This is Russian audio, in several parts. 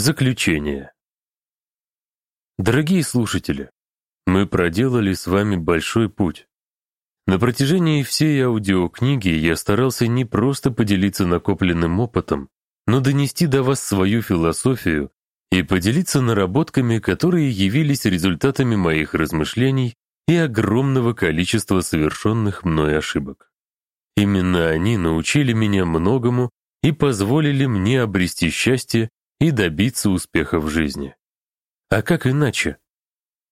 Заключение. Дорогие слушатели, мы проделали с вами большой путь. На протяжении всей аудиокниги я старался не просто поделиться накопленным опытом, но донести до вас свою философию и поделиться наработками, которые явились результатами моих размышлений и огромного количества совершенных мной ошибок. Именно они научили меня многому и позволили мне обрести счастье и добиться успеха в жизни. А как иначе?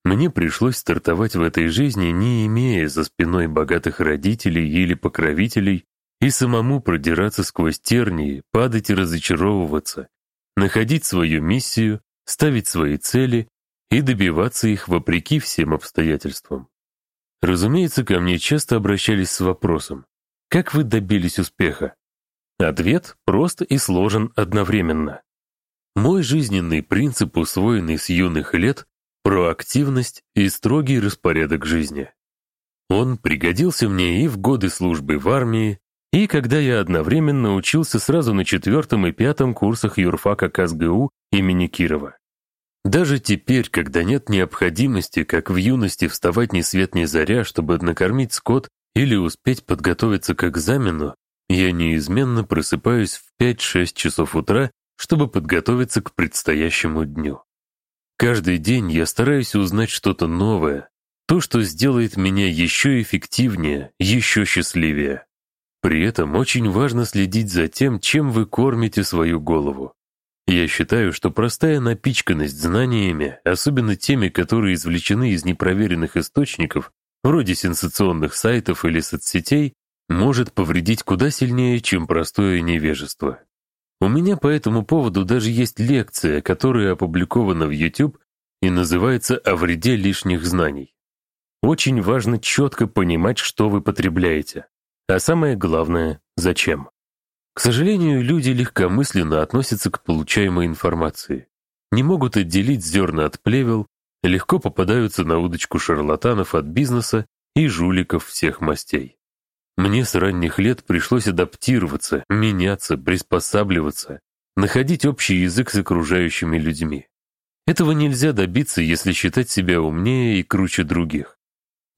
Мне пришлось стартовать в этой жизни, не имея за спиной богатых родителей или покровителей, и самому продираться сквозь тернии, падать и разочаровываться, находить свою миссию, ставить свои цели и добиваться их вопреки всем обстоятельствам. Разумеется, ко мне часто обращались с вопросом, как вы добились успеха? Ответ прост и сложен одновременно. Мой жизненный принцип, усвоенный с юных лет, проактивность и строгий распорядок жизни. Он пригодился мне и в годы службы в армии, и когда я одновременно учился сразу на четвертом и пятом курсах юрфака КСГУ имени Кирова. Даже теперь, когда нет необходимости, как в юности, вставать ни свет ни заря, чтобы накормить скот или успеть подготовиться к экзамену, я неизменно просыпаюсь в 5-6 часов утра, чтобы подготовиться к предстоящему дню. Каждый день я стараюсь узнать что-то новое, то, что сделает меня еще эффективнее, еще счастливее. При этом очень важно следить за тем, чем вы кормите свою голову. Я считаю, что простая напичканность знаниями, особенно теми, которые извлечены из непроверенных источников, вроде сенсационных сайтов или соцсетей, может повредить куда сильнее, чем простое невежество. У меня по этому поводу даже есть лекция, которая опубликована в YouTube и называется «О вреде лишних знаний». Очень важно четко понимать, что вы потребляете. А самое главное — зачем. К сожалению, люди легкомысленно относятся к получаемой информации. Не могут отделить зерна от плевел, легко попадаются на удочку шарлатанов от бизнеса и жуликов всех мастей. Мне с ранних лет пришлось адаптироваться, меняться, приспосабливаться, находить общий язык с окружающими людьми. Этого нельзя добиться, если считать себя умнее и круче других.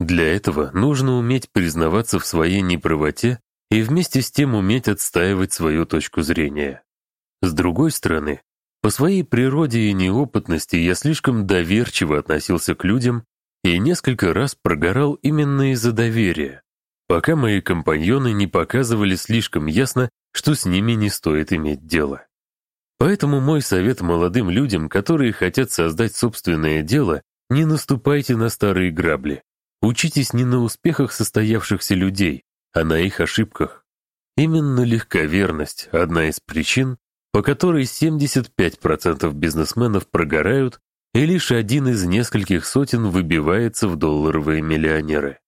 Для этого нужно уметь признаваться в своей неправоте и вместе с тем уметь отстаивать свою точку зрения. С другой стороны, по своей природе и неопытности я слишком доверчиво относился к людям и несколько раз прогорал именно из-за доверия, пока мои компаньоны не показывали слишком ясно, что с ними не стоит иметь дело. Поэтому мой совет молодым людям, которые хотят создать собственное дело, не наступайте на старые грабли. Учитесь не на успехах состоявшихся людей, а на их ошибках. Именно легковерность – одна из причин, по которой 75% бизнесменов прогорают, и лишь один из нескольких сотен выбивается в долларовые миллионеры.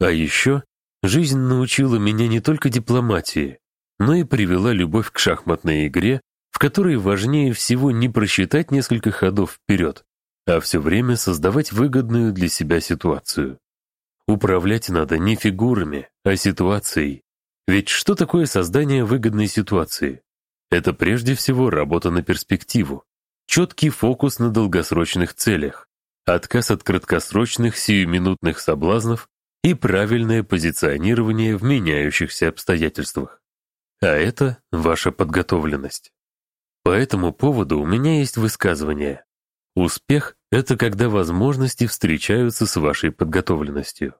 А еще жизнь научила меня не только дипломатии, но и привела любовь к шахматной игре, в которой важнее всего не просчитать несколько ходов вперед, а все время создавать выгодную для себя ситуацию. Управлять надо не фигурами, а ситуацией. Ведь что такое создание выгодной ситуации? Это прежде всего работа на перспективу, четкий фокус на долгосрочных целях, отказ от краткосрочных сиюминутных соблазнов и правильное позиционирование в меняющихся обстоятельствах. А это ваша подготовленность. По этому поводу у меня есть высказывание. Успех — это когда возможности встречаются с вашей подготовленностью.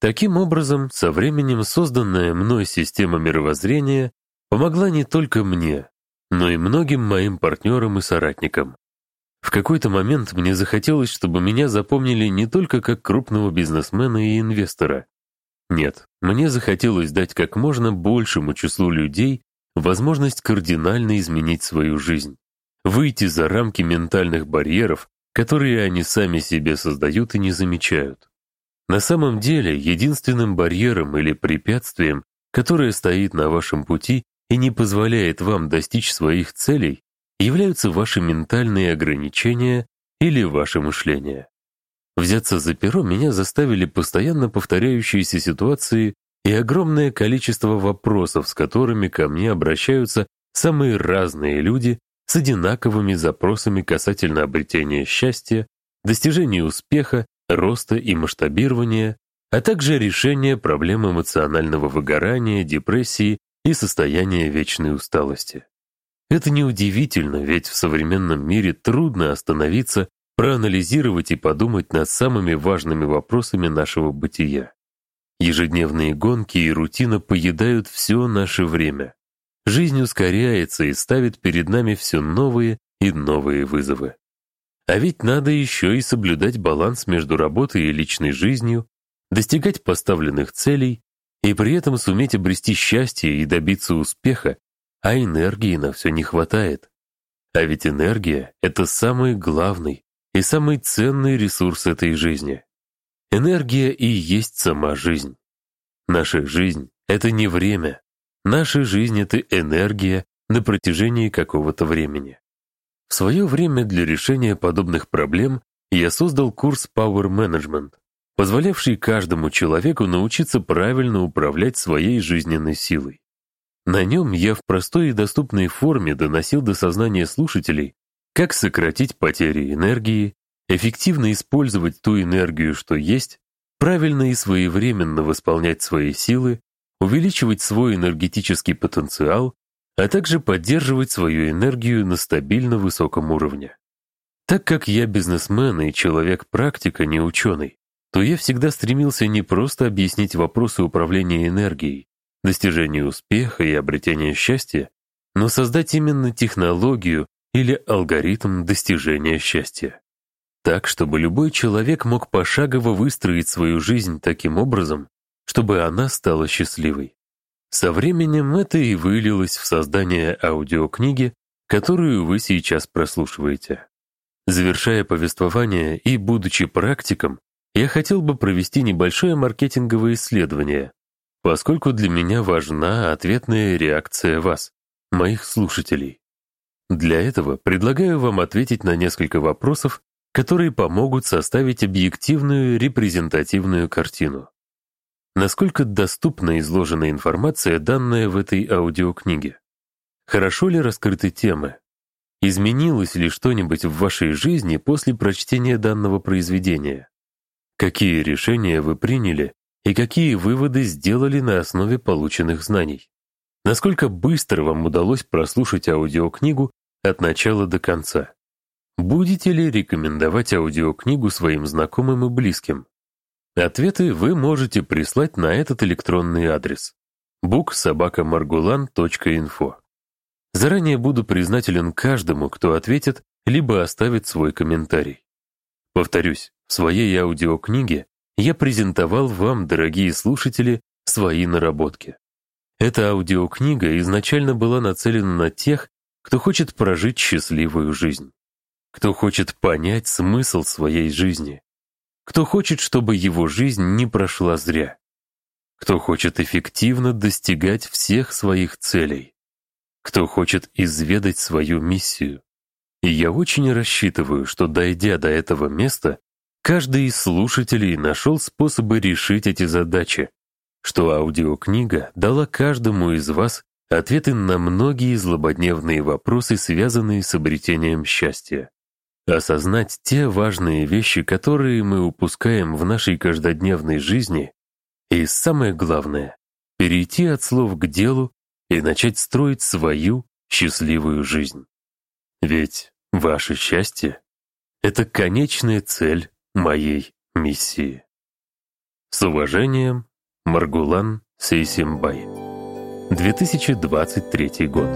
Таким образом, со временем созданная мной система мировоззрения помогла не только мне, но и многим моим партнерам и соратникам. В какой-то момент мне захотелось, чтобы меня запомнили не только как крупного бизнесмена и инвестора. Нет, мне захотелось дать как можно большему числу людей возможность кардинально изменить свою жизнь, выйти за рамки ментальных барьеров, которые они сами себе создают и не замечают. На самом деле, единственным барьером или препятствием, которое стоит на вашем пути, и не позволяет вам достичь своих целей, являются ваши ментальные ограничения или ваше мышление. Взяться за перо меня заставили постоянно повторяющиеся ситуации и огромное количество вопросов, с которыми ко мне обращаются самые разные люди с одинаковыми запросами касательно обретения счастья, достижения успеха, роста и масштабирования, а также решения проблем эмоционального выгорания, депрессии и состояния вечной усталости. Это неудивительно, ведь в современном мире трудно остановиться, проанализировать и подумать над самыми важными вопросами нашего бытия. Ежедневные гонки и рутина поедают все наше время. Жизнь ускоряется и ставит перед нами все новые и новые вызовы. А ведь надо еще и соблюдать баланс между работой и личной жизнью, достигать поставленных целей и при этом суметь обрести счастье и добиться успеха, а энергии на все не хватает. А ведь энергия — это самый главный и самый ценный ресурс этой жизни. Энергия и есть сама жизнь. Наша жизнь — это не время. Наша жизнь — это энергия на протяжении какого-то времени. В свое время для решения подобных проблем я создал курс Power Management, позволявший каждому человеку научиться правильно управлять своей жизненной силой. На нем я в простой и доступной форме доносил до сознания слушателей, как сократить потери энергии, эффективно использовать ту энергию, что есть, правильно и своевременно восполнять свои силы, увеличивать свой энергетический потенциал, а также поддерживать свою энергию на стабильно высоком уровне. Так как я бизнесмен и человек-практика, не ученый, то я всегда стремился не просто объяснить вопросы управления энергией, достижения успеха и обретения счастья, но создать именно технологию или алгоритм достижения счастья. Так, чтобы любой человек мог пошагово выстроить свою жизнь таким образом, чтобы она стала счастливой. Со временем это и вылилось в создание аудиокниги, которую вы сейчас прослушиваете. Завершая повествование и будучи практиком, я хотел бы провести небольшое маркетинговое исследование, поскольку для меня важна ответная реакция вас, моих слушателей. Для этого предлагаю вам ответить на несколько вопросов, которые помогут составить объективную репрезентативную картину. Насколько доступна изложенная информация, данная в этой аудиокниге? Хорошо ли раскрыты темы? Изменилось ли что-нибудь в вашей жизни после прочтения данного произведения? Какие решения вы приняли и какие выводы сделали на основе полученных знаний? Насколько быстро вам удалось прослушать аудиокнигу от начала до конца? Будете ли рекомендовать аудиокнигу своим знакомым и близким? Ответы вы можете прислать на этот электронный адрес booksobakamargulan.info. Заранее буду признателен каждому, кто ответит, либо оставит свой комментарий. Повторюсь, в своей аудиокниге я презентовал вам, дорогие слушатели, свои наработки. Эта аудиокнига изначально была нацелена на тех, кто хочет прожить счастливую жизнь, кто хочет понять смысл своей жизни, кто хочет, чтобы его жизнь не прошла зря, кто хочет эффективно достигать всех своих целей, кто хочет изведать свою миссию. И я очень рассчитываю, что, дойдя до этого места, Каждый из слушателей нашел способы решить эти задачи, что аудиокнига дала каждому из вас ответы на многие злободневные вопросы, связанные с обретением счастья. Осознать те важные вещи, которые мы упускаем в нашей каждодневной жизни, и самое главное — перейти от слов к делу и начать строить свою счастливую жизнь. Ведь ваше счастье — это конечная цель моей миссии. С уважением, Маргулан Сейсимбай. 2023 год.